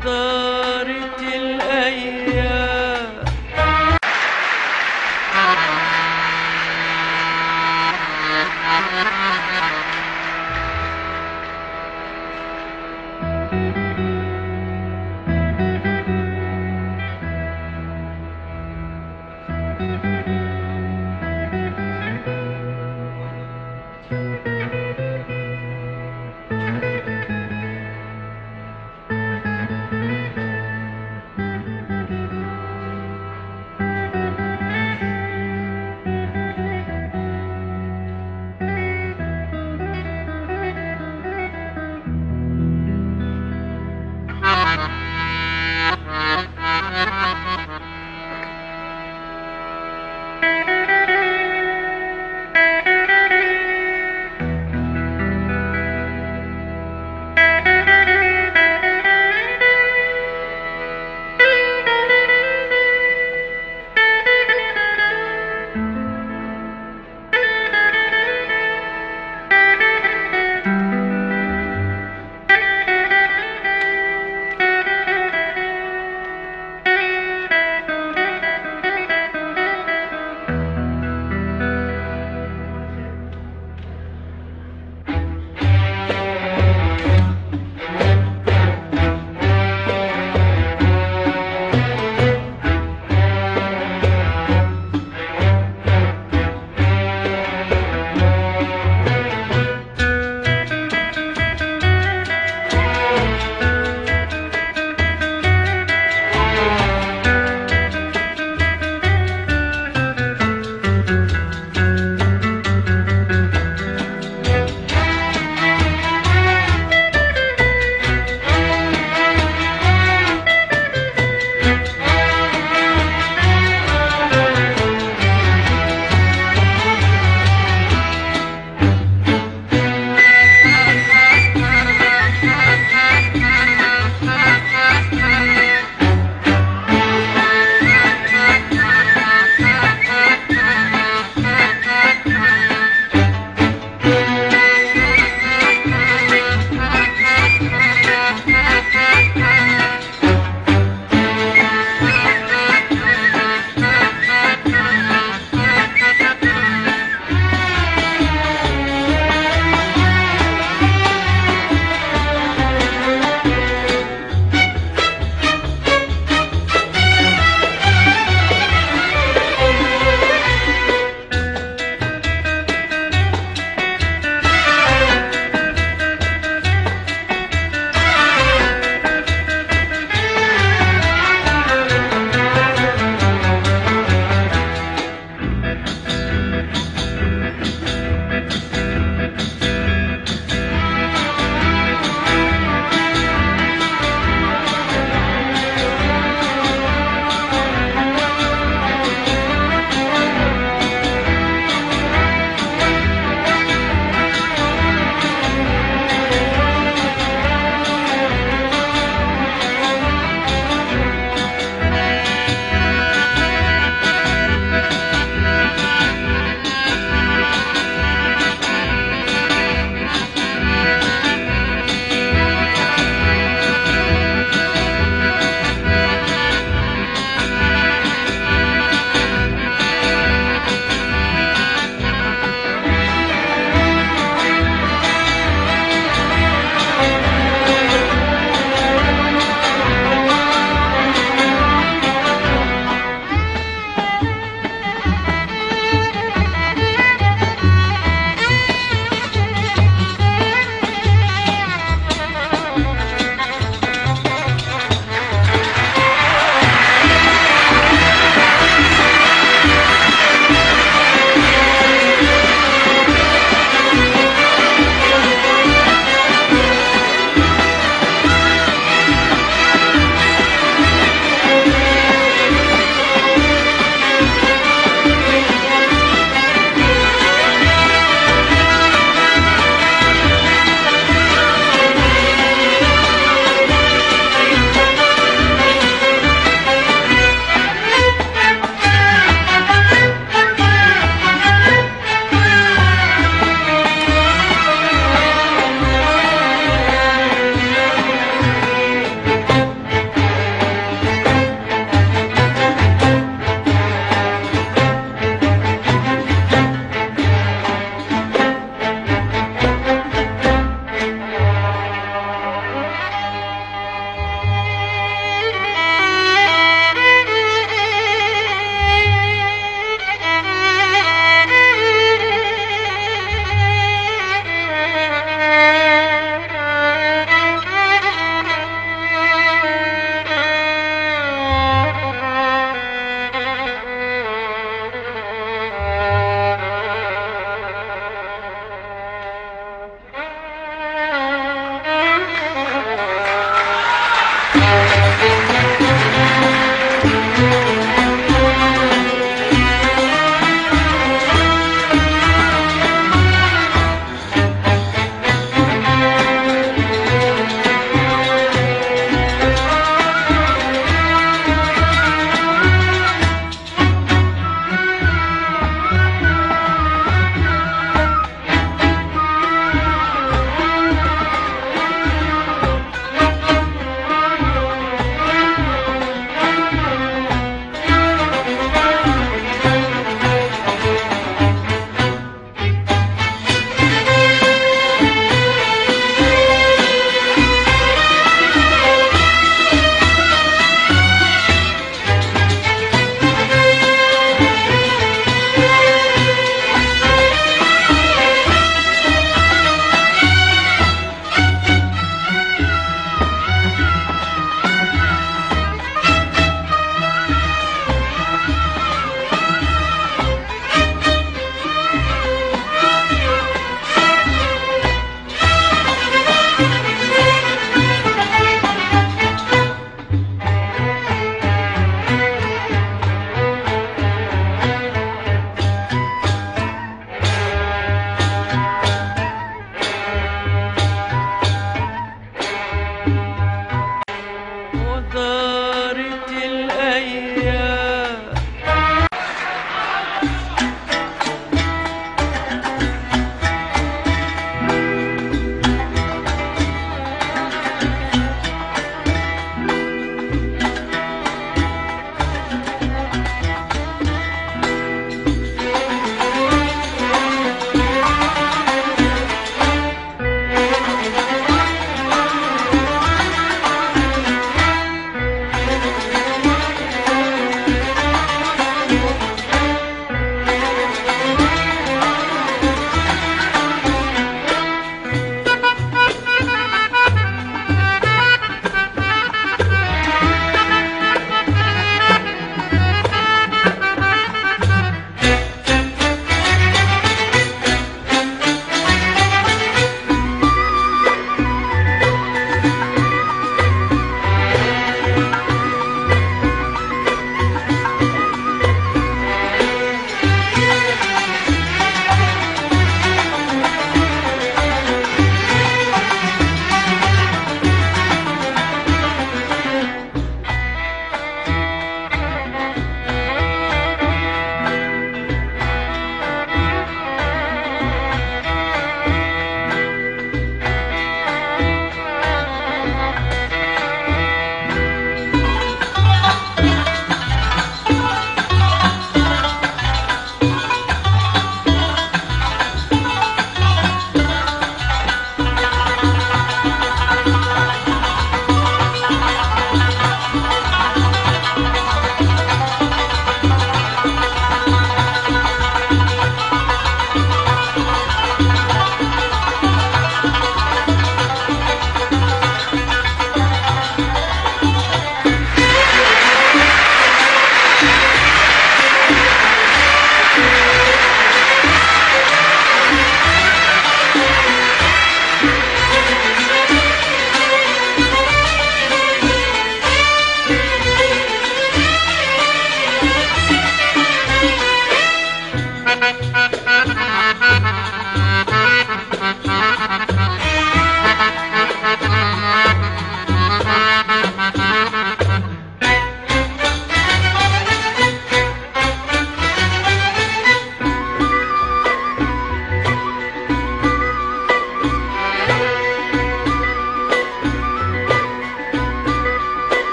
the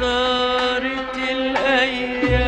دارت الأيام.